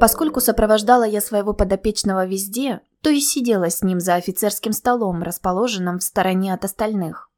Поскольку сопровождала я своего подопечного везде, то и сидела с ним за офицерским столом, расположенным в стороне от остальных.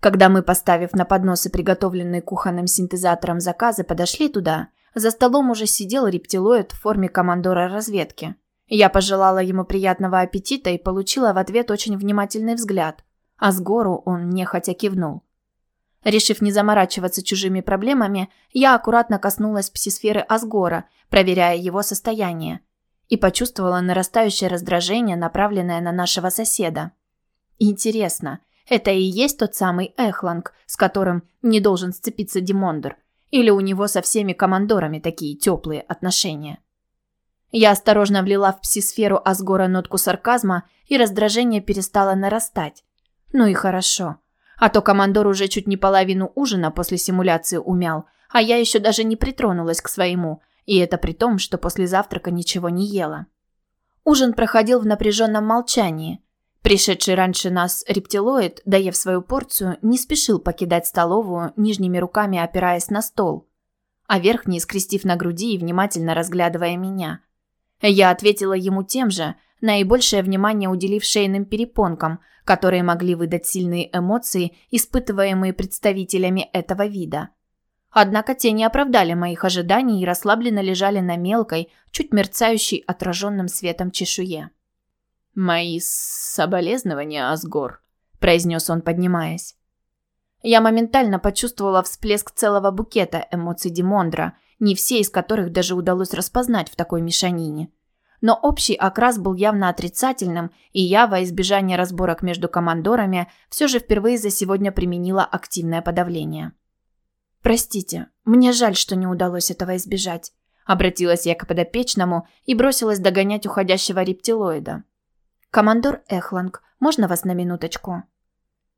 Когда мы, поставив на подносы приготовленные кухонным синтезатором заказы, подошли туда, за столом уже сидел рептилоид в форме командора разведки. Я пожелала ему приятного аппетита и получила в ответ очень внимательный взгляд, а с гору он нехотя кивнул. Решив не заморачиваться чужими проблемами, я аккуратно коснулась псисферы Асгора, проверяя его состояние, и почувствовала нарастающее раздражение, направленное на нашего соседа. Интересно, это и есть тот самый Эхланг, с которым не должен сцепиться Димондер, или у него со всеми командорами такие теплые отношения? Я осторожно влила в псисферу Асгора нотку сарказма, и раздражение перестало нарастать. Ну и хорошо. А то командор уже чуть не половину ужина после симуляции умял, а я еще даже не притронулась к своему, и это при том, что после завтрака ничего не ела. Ужин проходил в напряженном молчании. Пришедший раньше нас рептилоид, доев свою порцию, не спешил покидать столовую, нижними руками опираясь на стол, а верхний скрестив на груди и внимательно разглядывая меня. Я ответила ему тем же, наибольшее внимание уделив шейным перепонкам, которые могли выдать сильные эмоции, испытываемые представителями этого вида. Однако те не оправдали моих ожиданий и расслабленно лежали на мелкой, чуть мерцающей отраженным светом чешуе. «Мои соболезнования, Асгор», – произнес он, поднимаясь. Я моментально почувствовала всплеск целого букета эмоций Димондра, не все из которых даже удалось распознать в такой мешанине но общий окрас был явно отрицательным, и я, во избежание разборок между командорами, все же впервые за сегодня применила активное подавление. «Простите, мне жаль, что не удалось этого избежать», – обратилась я к подопечному и бросилась догонять уходящего рептилоида. «Командор Эхланг, можно вас на минуточку?»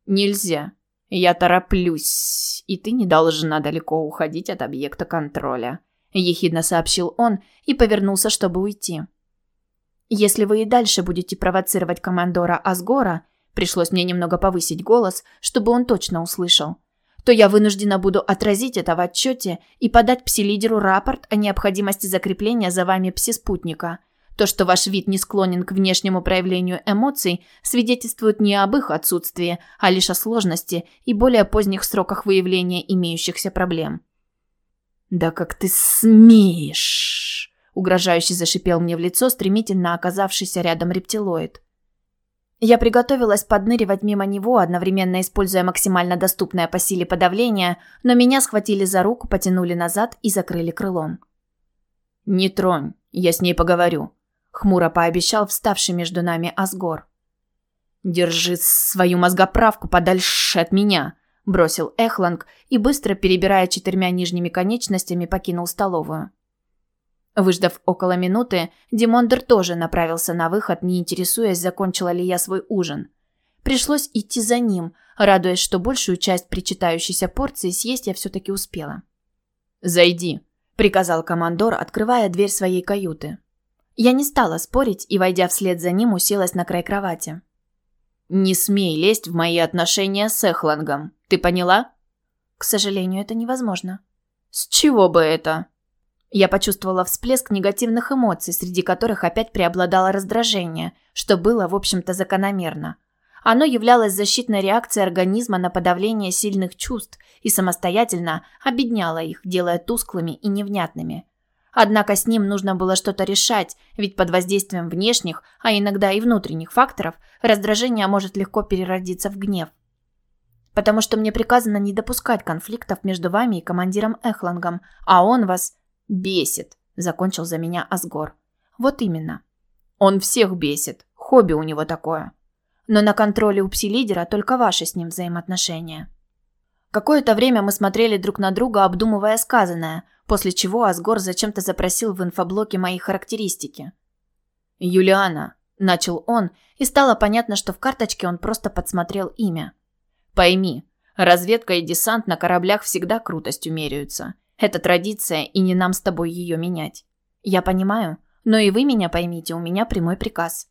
«Нельзя. Я тороплюсь, и ты не должна далеко уходить от объекта контроля», – ехидно сообщил он и повернулся, чтобы уйти. Если вы и дальше будете провоцировать командора Асгора, пришлось мне немного повысить голос, чтобы он точно услышал, то я вынуждена буду отразить это в отчете и подать пси-лидеру рапорт о необходимости закрепления за вами пси-спутника. То, что ваш вид не склонен к внешнему проявлению эмоций, свидетельствует не об их отсутствии, а лишь о сложности и более поздних сроках выявления имеющихся проблем. «Да как ты смеешь!» Угрожающе зашипел мне в лицо стремительно оказавшийся рядом рептилоид. Я приготовилась подныривать мимо него, одновременно используя максимально доступное по силе подавление, но меня схватили за руку, потянули назад и закрыли крылом. «Не тронь, я с ней поговорю», — хмуро пообещал вставший между нами Асгор. «Держи свою мозгоправку подальше от меня», — бросил Эхланг и, быстро перебирая четырьмя нижними конечностями, покинул столовую. Выждав около минуты, Димондер тоже направился на выход, не интересуясь, закончила ли я свой ужин. Пришлось идти за ним, радуясь, что большую часть причитающейся порции съесть я все-таки успела. «Зайди», – приказал командор, открывая дверь своей каюты. Я не стала спорить и, войдя вслед за ним, уселась на край кровати. «Не смей лезть в мои отношения с Эхлангом. Ты поняла?» «К сожалению, это невозможно». «С чего бы это?» Я почувствовала всплеск негативных эмоций, среди которых опять преобладало раздражение, что было, в общем-то, закономерно. Оно являлось защитной реакцией организма на подавление сильных чувств и самостоятельно обедняло их, делая тусклыми и невнятными. Однако с ним нужно было что-то решать, ведь под воздействием внешних, а иногда и внутренних факторов, раздражение может легко переродиться в гнев. Потому что мне приказано не допускать конфликтов между вами и командиром Эхлангом, а он вас «Бесит», – закончил за меня Асгор. «Вот именно. Он всех бесит. Хобби у него такое. Но на контроле у пси-лидера только ваши с ним взаимоотношения». Какое-то время мы смотрели друг на друга, обдумывая сказанное, после чего Асгор зачем-то запросил в инфоблоке мои характеристики. «Юлиана», – начал он, и стало понятно, что в карточке он просто подсмотрел имя. «Пойми, разведка и десант на кораблях всегда крутостью меряются. Это традиция, и не нам с тобой ее менять. Я понимаю, но и вы меня поймите, у меня прямой приказ.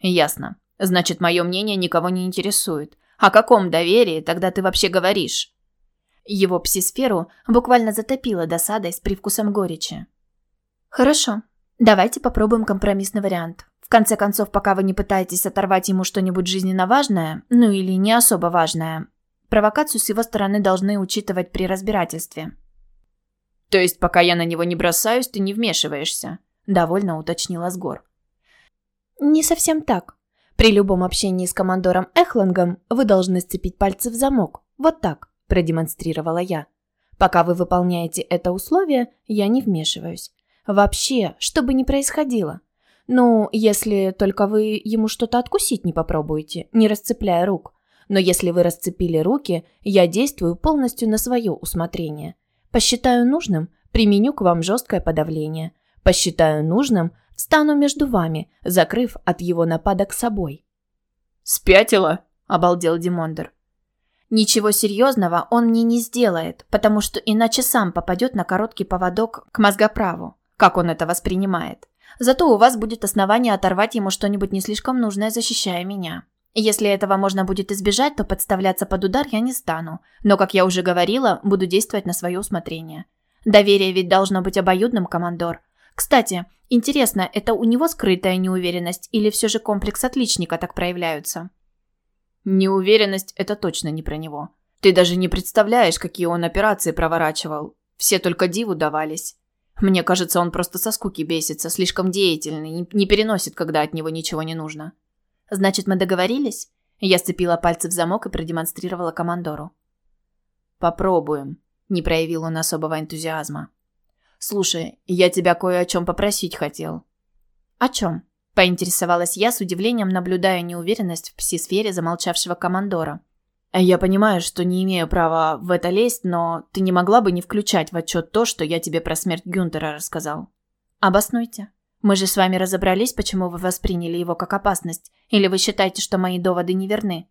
Ясно. Значит, мое мнение никого не интересует. О каком доверии тогда ты вообще говоришь? Его псисферу буквально затопило досадой с привкусом горечи. Хорошо. Давайте попробуем компромиссный вариант. В конце концов, пока вы не пытаетесь оторвать ему что-нибудь жизненно важное, ну или не особо важное, провокацию с его стороны должны учитывать при разбирательстве. То есть, пока я на него не бросаюсь, ты не вмешиваешься, довольно уточнила Сгор. Не совсем так. При любом общении с командором Эхлангом вы должны сцепить пальцы в замок. Вот так, продемонстрировала я. Пока вы выполняете это условие, я не вмешиваюсь. Вообще, что бы ни происходило. Ну, если только вы ему что-то откусить не попробуете, не расцепляя рук. Но если вы расцепили руки, я действую полностью на свое усмотрение. Посчитаю нужным, применю к вам жесткое подавление. Посчитаю нужным, встану между вами, закрыв от его нападок собой. «Спятила?» – обалдел Димондер. Ничего серьезного он мне не сделает, потому что иначе сам попадет на короткий поводок к мозгоправу как он это воспринимает. Зато у вас будет основание оторвать ему что-нибудь не слишком нужное, защищая меня. Если этого можно будет избежать, то подставляться под удар я не стану. Но, как я уже говорила, буду действовать на свое усмотрение. Доверие ведь должно быть обоюдным, командор. Кстати, интересно, это у него скрытая неуверенность или все же комплекс отличника так проявляются? Неуверенность – это точно не про него. Ты даже не представляешь, какие он операции проворачивал. Все только диву давались. Мне кажется, он просто со скуки бесится, слишком деятельный, не переносит, когда от него ничего не нужно. Значит, мы договорились? Я сцепила пальцы в замок и продемонстрировала командору. Попробуем. Не проявил он особого энтузиазма. Слушай, я тебя кое о чем попросить хотел. О чем? Поинтересовалась я с удивлением, наблюдая неуверенность в пси-сфере замолчавшего командора. Я понимаю, что не имею права в это лезть, но ты не могла бы не включать в отчет то, что я тебе про смерть Гюнтера рассказал. Обоснуйте. Мы же с вами разобрались, почему вы восприняли его как опасность. Или вы считаете, что мои доводы неверны?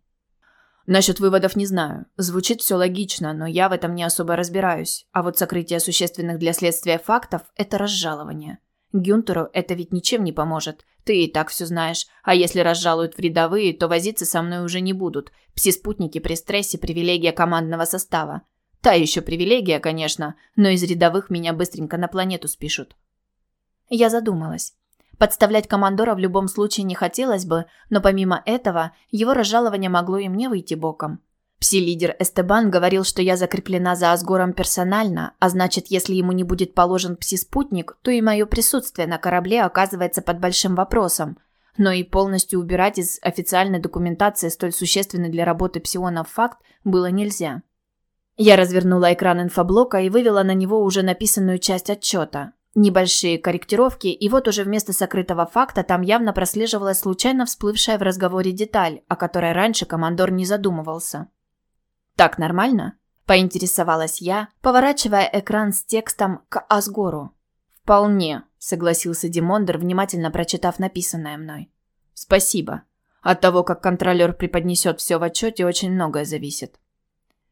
Насчет выводов не знаю. Звучит все логично, но я в этом не особо разбираюсь. А вот сокрытие существенных для следствия фактов – это разжалование. Гюнтеру это ведь ничем не поможет. Ты и так все знаешь. А если разжалуют в рядовые, то возиться со мной уже не будут. Пси-спутники при стрессе – привилегия командного состава. Та еще привилегия, конечно, но из рядовых меня быстренько на планету спишут. Я задумалась. Подставлять командора в любом случае не хотелось бы, но помимо этого, его разжалование могло и мне выйти боком. Пси-лидер Эстебан говорил, что я закреплена за Асгором персонально, а значит, если ему не будет положен пси-спутник, то и мое присутствие на корабле оказывается под большим вопросом. Но и полностью убирать из официальной документации столь существенный для работы псионов факт было нельзя. Я развернула экран инфоблока и вывела на него уже написанную часть отчета. Небольшие корректировки, и вот уже вместо сокрытого факта там явно прослеживалась случайно всплывшая в разговоре деталь, о которой раньше командор не задумывался. «Так нормально?» – поинтересовалась я, поворачивая экран с текстом к Асгору. «Вполне», – согласился Димондер, внимательно прочитав написанное мной. «Спасибо. От того, как контролер преподнесет все в отчете, очень многое зависит».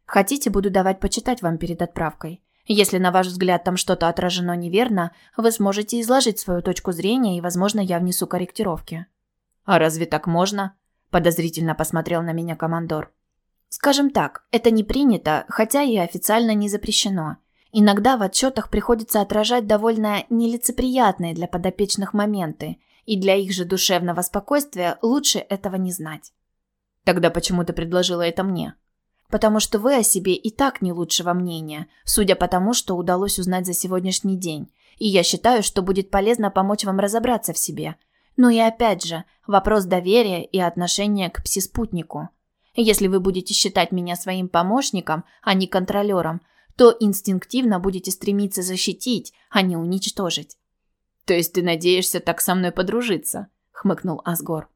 «Хотите, буду давать почитать вам перед отправкой. Если, на ваш взгляд, там что-то отражено неверно, вы сможете изложить свою точку зрения, и, возможно, я внесу корректировки». «А разве так можно?» – подозрительно посмотрел на меня командор. Скажем так, это не принято, хотя и официально не запрещено. Иногда в отчетах приходится отражать довольно нелицеприятные для подопечных моменты, и для их же душевного спокойствия лучше этого не знать. Тогда почему ты предложила это мне? Потому что вы о себе и так не лучшего мнения, судя по тому, что удалось узнать за сегодняшний день. И я считаю, что будет полезно помочь вам разобраться в себе. Ну и опять же, вопрос доверия и отношения к пси-спутнику – если вы будете считать меня своим помощником, а не контролером, то инстинктивно будете стремиться защитить, а не уничтожить. То есть ты надеешься так со мной подружиться? хмыкнул Асгор.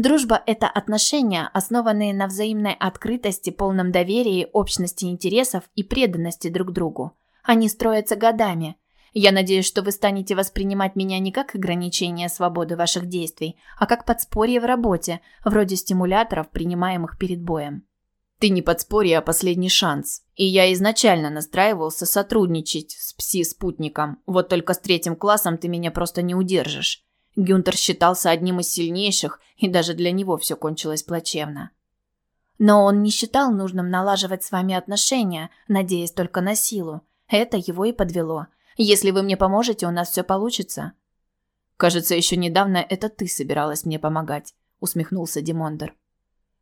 Дружба – это отношения, основанные на взаимной открытости, полном доверии, общности интересов и преданности друг другу. Они строятся годами, я надеюсь, что вы станете воспринимать меня не как ограничение свободы ваших действий, а как подспорье в работе, вроде стимуляторов, принимаемых перед боем. Ты не подспорье, а последний шанс. И я изначально настраивался сотрудничать с пси-спутником. Вот только с третьим классом ты меня просто не удержишь. Гюнтер считался одним из сильнейших, и даже для него все кончилось плачевно. Но он не считал нужным налаживать с вами отношения, надеясь только на силу. Это его и подвело – если вы мне поможете, у нас все получится». Кажется, еще недавно это ты собиралась мне помогать, усмехнулся Димондер.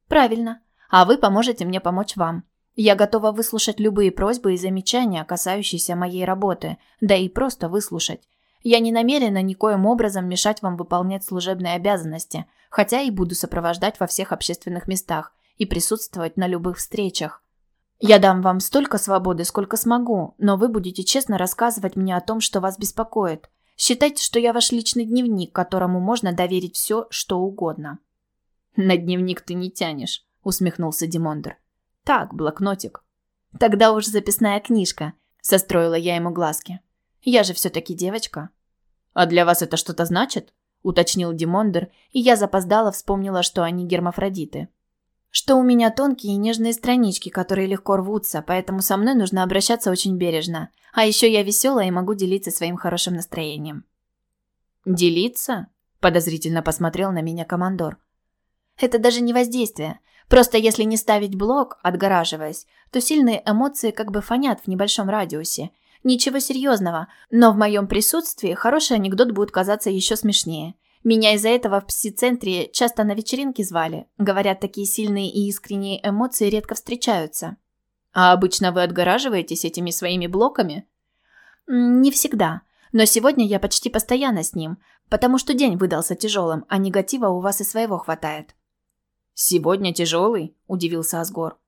Правильно. А вы поможете мне помочь вам. Я готова выслушать любые просьбы и замечания, касающиеся моей работы, да и просто выслушать. Я не намерена никоим образом мешать вам выполнять служебные обязанности, хотя и буду сопровождать во всех общественных местах и присутствовать на любых встречах. Я дам вам столько свободы, сколько смогу, но вы будете честно рассказывать мне о том, что вас беспокоит. Считайте, что я ваш личный дневник, которому можно доверить все, что угодно». «На дневник ты не тянешь», — усмехнулся Димондер. «Так, блокнотик». «Тогда уж записная книжка», — состроила я ему глазки. «Я же все-таки девочка». «А для вас это что-то значит?» — уточнил Димондер, и я запоздала вспомнила, что они гермафродиты что у меня тонкие и нежные странички, которые легко рвутся, поэтому со мной нужно обращаться очень бережно. А еще я веселая и могу делиться своим хорошим настроением. «Делиться?» – подозрительно посмотрел на меня командор. «Это даже не воздействие. Просто если не ставить блок, отгораживаясь, то сильные эмоции как бы фонят в небольшом радиусе. Ничего серьезного, но в моем присутствии хороший анекдот будет казаться еще смешнее. Меня из-за этого в пси-центре часто на вечеринки звали. Говорят, такие сильные и искренние эмоции редко встречаются. А обычно вы отгораживаетесь этими своими блоками? Не всегда. Но сегодня я почти постоянно с ним, потому что день выдался тяжелым, а негатива у вас и своего хватает. «Сегодня тяжелый?» – удивился Асгор.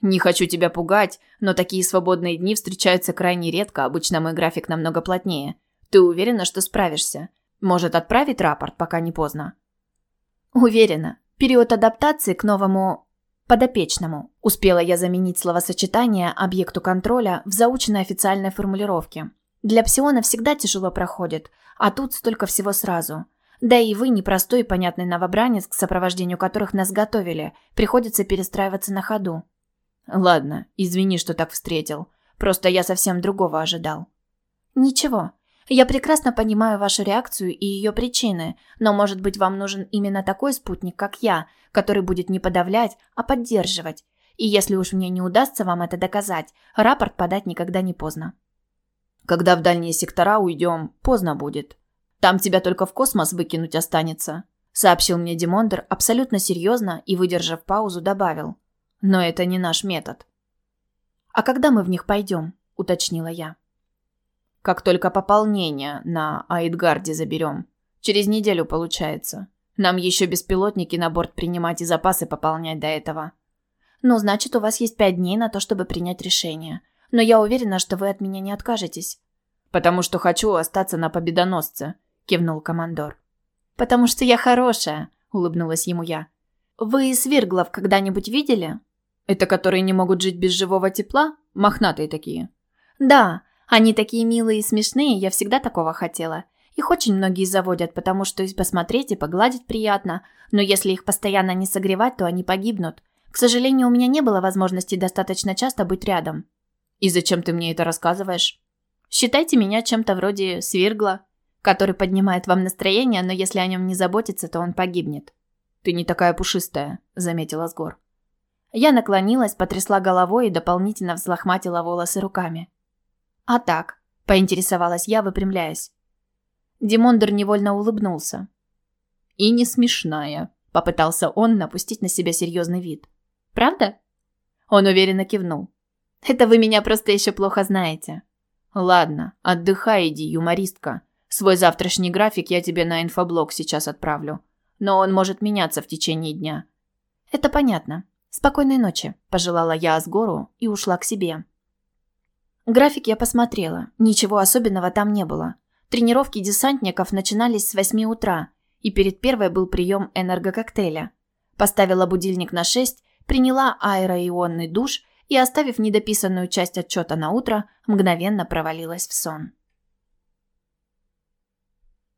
«Не хочу тебя пугать, но такие свободные дни встречаются крайне редко, обычно мой график намного плотнее. Ты уверена, что справишься? Может, отправить рапорт, пока не поздно? Уверена. Период адаптации к новому подопечному. Успела я заменить словосочетание объекту контроля в заученной официальной формулировке. Для псиона всегда тяжело проходит, а тут столько всего сразу. Да и вы непростой и понятный новобранец, к сопровождению которых нас готовили. Приходится перестраиваться на ходу. Ладно, извини, что так встретил. Просто я совсем другого ожидал. Ничего. Я прекрасно понимаю вашу реакцию и ее причины, но, может быть, вам нужен именно такой спутник, как я, который будет не подавлять, а поддерживать. И если уж мне не удастся вам это доказать, рапорт подать никогда не поздно. Когда в дальние сектора уйдем, поздно будет. Там тебя только в космос выкинуть останется, сообщил мне Димондер абсолютно серьезно и, выдержав паузу, добавил. Но это не наш метод. А когда мы в них пойдем? уточнила я. Как только пополнение на Аидгарде заберем. Через неделю получается. Нам еще беспилотники на борт принимать и запасы пополнять до этого. Ну, значит, у вас есть пять дней на то, чтобы принять решение. Но я уверена, что вы от меня не откажетесь. Потому что хочу остаться на победоносце, кивнул командор. Потому что я хорошая, улыбнулась ему я. Вы свирглов когда-нибудь видели? Это которые не могут жить без живого тепла? Мохнатые такие. Да, они такие милые и смешные, я всегда такого хотела. Их очень многие заводят, потому что и посмотреть, и погладить приятно. Но если их постоянно не согревать, то они погибнут. К сожалению, у меня не было возможности достаточно часто быть рядом. И зачем ты мне это рассказываешь? Считайте меня чем-то вроде свиргла, который поднимает вам настроение, но если о нем не заботиться, то он погибнет. Ты не такая пушистая, заметила Сгор. Я наклонилась, потрясла головой и дополнительно взлохматила волосы руками. «А так?» – поинтересовалась я, выпрямляясь. Димондер невольно улыбнулся. «И не смешная», – попытался он напустить на себя серьезный вид. «Правда?» Он уверенно кивнул. «Это вы меня просто еще плохо знаете». «Ладно, отдыхай, иди, юмористка. Свой завтрашний график я тебе на инфоблог сейчас отправлю. Но он может меняться в течение дня». «Это понятно. Спокойной ночи», – пожелала я Асгору и ушла к себе. График я посмотрела. Ничего особенного там не было. Тренировки десантников начинались с 8 утра, и перед первой был прием энергококтейля. Поставила будильник на 6, приняла аэроионный душ и, оставив недописанную часть отчета на утро, мгновенно провалилась в сон.